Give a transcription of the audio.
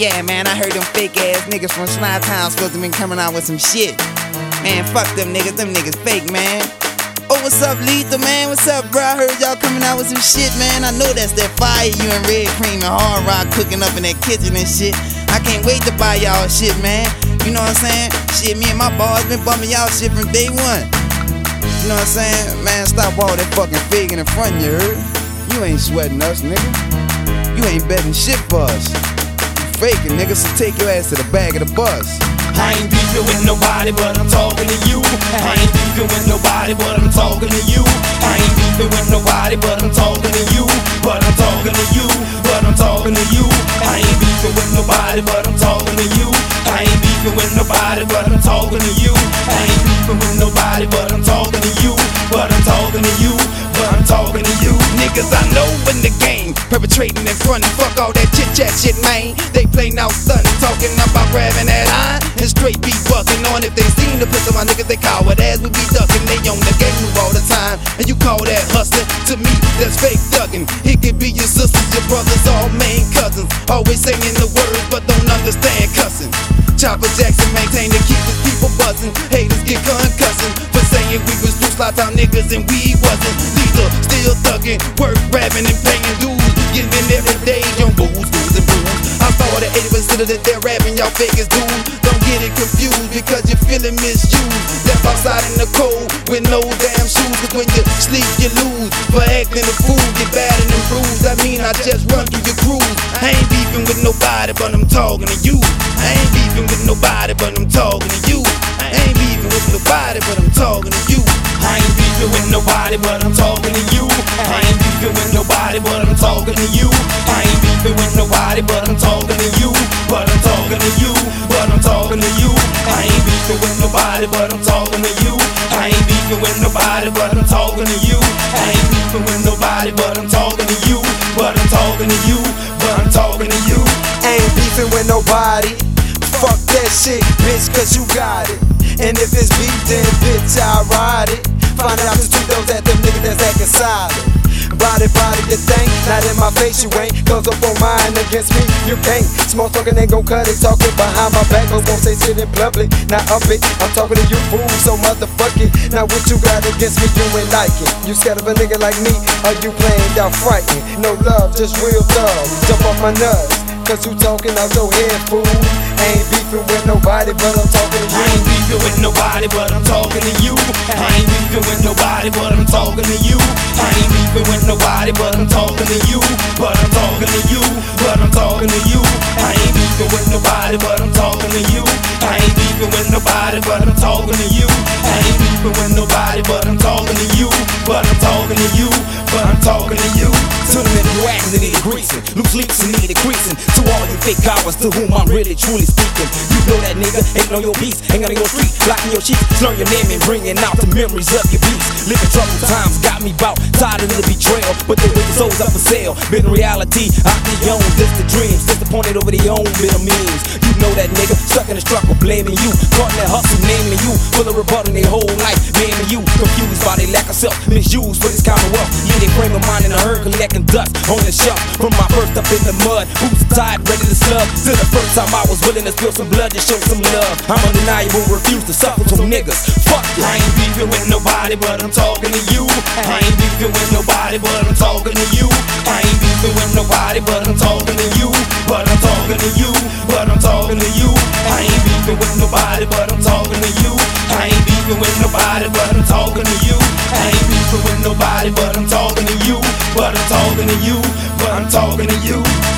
Yeah, man, I heard them fake ass niggas from Sly Town supposed to been coming out with some shit. Man, fuck them niggas. Them niggas fake, man. Oh, what's up, Lethal, man? What's up, bro? I heard y'all coming out with some shit, man. I know that's that fire you and Red Cream and Hard Rock cooking up in that kitchen and shit. I can't wait to buy y'all shit, man. You know what I'm saying? Shit, me and my boss been bumming y'all shit from day one. You know what I'm saying? Man, stop all that fucking fig in front of you heard? You ain't sweating us, nigga. You ain't betting shit for us. Faking, nigga, so take your ass to the back of the bus. I ain't beefing with nobody, but I'm talking to you. I ain't beefing with nobody, but I'm talking to you. I ain't beefing with nobody, but I'm talking to you. But I'm talking to you. But I'm talking to you. I ain't beefing with nobody, but I'm talking to you. I ain't beefing with nobody, but I'm talking to you. I ain't beefing with nobody, but I'm talking to you. But I'm talking to you. But I'm talking to you. Niggas I know in the game, perpetrating in front and fuck all that chit chat shit, man. They play now stunning, talking about grabbing that iron and straight be bucking on. If they seen the pistol, my niggas they coward ass we be ducking. They on the game move all the time, and you call that hustling. To me, that's fake thugging. It could be your sisters, your brothers, all main cousins. Always saying the words, but don't understand cussing. Chopper Jackson maintain to keep his people buzzing. Haters get concussing for saying we was two slot town niggas and we wasn't. Still thugging, work rapping and paying dues. Giving every day on booze, booze and booze. I the 80% of that they're rapping, y'all as dudes. Don't get it confused because you're feeling misused. Left outside in the cold with no damn shoes. Cause when you sleep, you lose. For acting a fool, get bad and bruised. I mean, I just run through your cruise. I ain't beefing with nobody, but I'm talking to you. I ain't beefing with nobody, but I'm talking to you. I ain't beefing with nobody, but I'm talking to you. Nobody, but I'm talking to you. I ain't beefing with nobody, but I'm talking to you. I ain't beefing with nobody, but I'm talking to you. But I'm talking to you. But I'm talking to you. I ain't beefing with nobody, but I'm talking to you. I ain't beefing with nobody, but I'm talking to you. I ain't beefing with nobody, but I'm talking to you. But I'm talking to you. But I'm talking to you. Ain't beefing with nobody. Fuck that shit, bitch, cause you got it. And if it's beef, then bitch, I ride it. Find out the two those at them niggas that's acting solid. Body, body, you think? Not in my face, you ain't. Cause up on mine against me, you can't. Small talking ain't gon' cut it. Talking behind my back, but won't say shit in public. Now up it, I'm talking to you, fool, so motherfuck it. Now what you got against me, you ain't like it. You scared of a nigga like me? Are you playing y'all frightened? No love, just real thug. Jump off my nuts. Cause you talking out your head, fool. Ain't beefing with nobody, but I'm talking to you. Beefing with nobody, but I'm talking to you. I ain't beefing with nobody, but I'm talking to you. I ain't beefing with nobody, but I'm talking to you. But I'm talking to you. But I'm talking to you. I ain't beefing with nobody, but I'm talking to you. I ain't beefing with nobody, but I'm talking to you. I ain't beefing with nobody, but I'm talking to you. But I'm talking to you. But I'm talking to you. Greasing. Loose leaks and need greasing. To all you fake cowards to whom I'm really truly speaking. You know that nigga ain't on your beats, out on your street, blocking your cheeks, slurring your name and bringing out the memories of your beats. Living troubled times got me bout, tired of the betrayal, but the wicked souls up for sale. Been reality, I be on this the dreams, disappointed over the own bit of means. You know that nigga stuck in the struggle, blaming you, caught in that hustle, naming you, full of rebutting their whole life, naming you, confused by their lack of self, misused for this kind of wealth. Mind in a herd, collecting dust on the shelf. From my first up in the mud, boots tied, ready to slug. To the first time I was willing to spill some blood to show some love. I'm undeniable, refuse to suffer from niggas. Fuck you. I ain't beefing with nobody, but I'm talking to you. I ain't beefing with nobody, but I'm talking to you. I ain't beefing with nobody, but I'm talking to you. But I'm talking to you. But I'm talking to you. I ain't beefing with nobody, but I'm talking to you. I ain't beefing with nobody, but I'm talking to you. I ain't beefing with nobody, but I'm talking talking to you. But I'm talking to you.